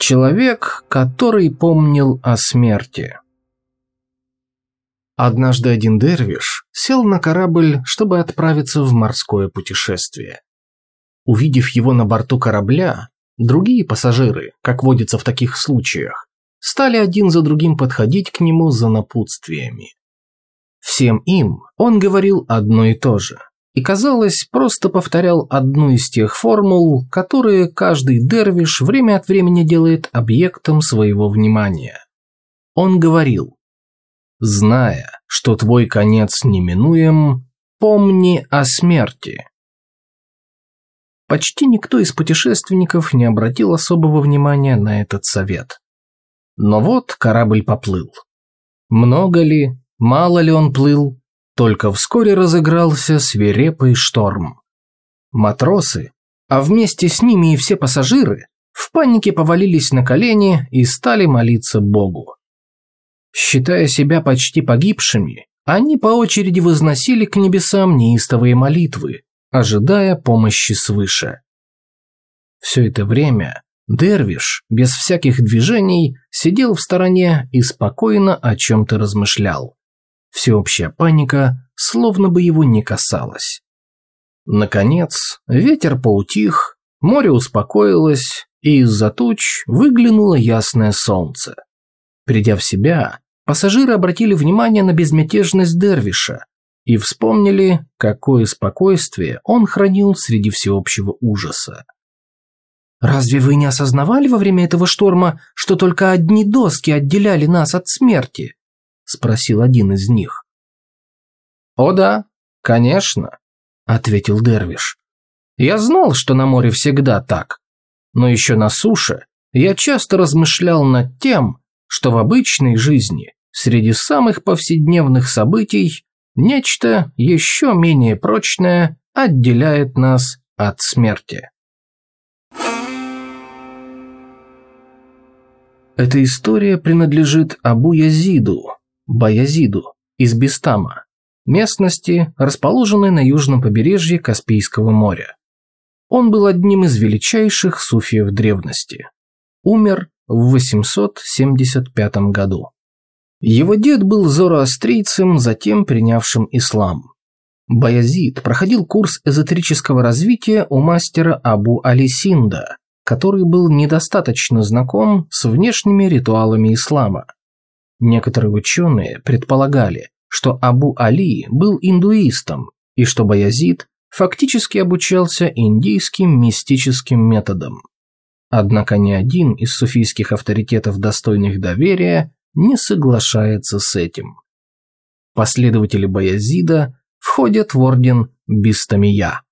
Человек, который помнил о смерти. Однажды один дервиш сел на корабль, чтобы отправиться в морское путешествие. Увидев его на борту корабля, другие пассажиры, как водится в таких случаях, стали один за другим подходить к нему за напутствиями. Всем им он говорил одно и то же – и, казалось, просто повторял одну из тех формул, которые каждый дервиш время от времени делает объектом своего внимания. Он говорил, «Зная, что твой конец неминуем, помни о смерти». Почти никто из путешественников не обратил особого внимания на этот совет. Но вот корабль поплыл. Много ли, мало ли он плыл, только вскоре разыгрался свирепый шторм. Матросы, а вместе с ними и все пассажиры, в панике повалились на колени и стали молиться Богу. Считая себя почти погибшими, они по очереди возносили к небесам неистовые молитвы, ожидая помощи свыше. Все это время Дервиш, без всяких движений, сидел в стороне и спокойно о чем-то размышлял. Всеобщая паника словно бы его не касалась. Наконец, ветер поутих, море успокоилось, и из-за туч выглянуло ясное солнце. Придя в себя, пассажиры обратили внимание на безмятежность Дервиша и вспомнили, какое спокойствие он хранил среди всеобщего ужаса. «Разве вы не осознавали во время этого шторма, что только одни доски отделяли нас от смерти?» Спросил один из них. «О да, конечно», – ответил Дервиш. «Я знал, что на море всегда так, но еще на суше я часто размышлял над тем, что в обычной жизни среди самых повседневных событий нечто еще менее прочное отделяет нас от смерти. Эта история принадлежит Абу Язиду, Баязиду из Бестама, местности, расположенной на южном побережье Каспийского моря. Он был одним из величайших суфиев древности. Умер в 875 году. Его дед был зороастрийцем, затем принявшим ислам. Баязид проходил курс эзотерического развития у мастера Абу Алисинда, который был недостаточно знаком с внешними ритуалами ислама – Некоторые ученые предполагали, что Абу Али был индуистом и что Баязид фактически обучался индийским мистическим методам. Однако ни один из суфийских авторитетов, достойных доверия, не соглашается с этим. Последователи Баязида входят в орден Бистамия.